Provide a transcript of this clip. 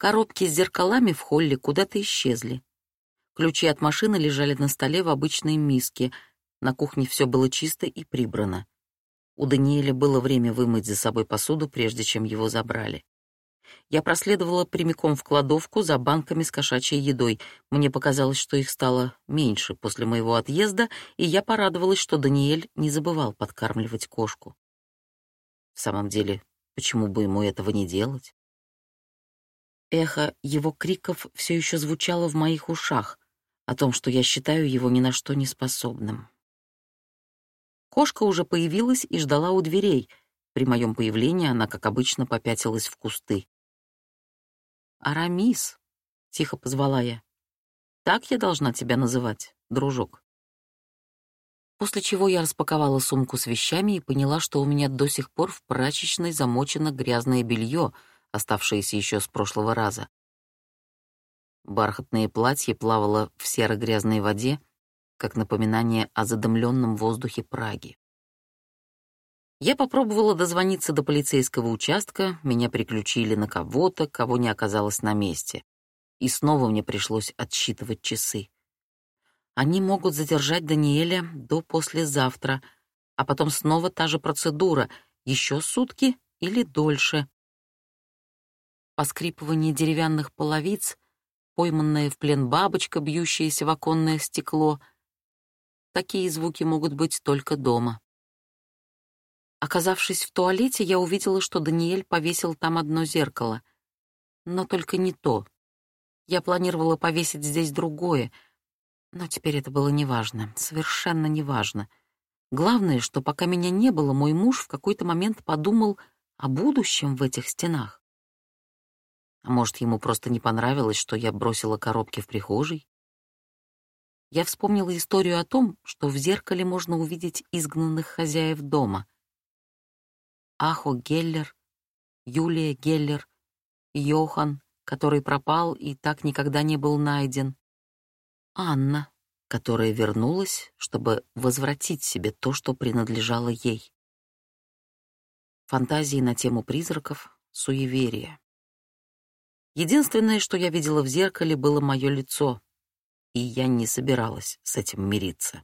Коробки с зеркалами в холле куда-то исчезли. Ключи от машины лежали на столе в обычной миске. На кухне все было чисто и прибрано. У Даниэля было время вымыть за собой посуду, прежде чем его забрали. Я проследовала прямиком в кладовку за банками с кошачьей едой. Мне показалось, что их стало меньше после моего отъезда, и я порадовалась, что Даниэль не забывал подкармливать кошку. В самом деле, почему бы ему этого не делать? Эхо его криков все еще звучало в моих ушах о том, что я считаю его ни на что не способным. Кошка уже появилась и ждала у дверей. При моем появлении она, как обычно, попятилась в кусты. «Арамис», — тихо позвала я. «Так я должна тебя называть, дружок». После чего я распаковала сумку с вещами и поняла, что у меня до сих пор в прачечной замочено грязное белье, оставшееся еще с прошлого раза. Бархатное платье плавало в серо-грязной воде, как напоминание о задымленном воздухе Праги. Я попробовала дозвониться до полицейского участка, меня приключили на кого-то, кого не оказалось на месте. И снова мне пришлось отсчитывать часы. Они могут задержать Даниэля до послезавтра, а потом снова та же процедура, еще сутки или дольше. Поскрипывание деревянных половиц, пойманная в плен бабочка, бьющаяся в оконное стекло. Такие звуки могут быть только дома. Оказавшись в туалете, я увидела, что Даниэль повесил там одно зеркало. Но только не то. Я планировала повесить здесь другое, но теперь это было неважно, совершенно неважно. Главное, что пока меня не было, мой муж в какой-то момент подумал о будущем в этих стенах. А может, ему просто не понравилось, что я бросила коробки в прихожей? Я вспомнила историю о том, что в зеркале можно увидеть изгнанных хозяев дома. Ахо Геллер, Юлия Геллер, Йохан, который пропал и так никогда не был найден, Анна, которая вернулась, чтобы возвратить себе то, что принадлежало ей. Фантазии на тему призраков, суеверия. Единственное, что я видела в зеркале, было мое лицо, и я не собиралась с этим мириться.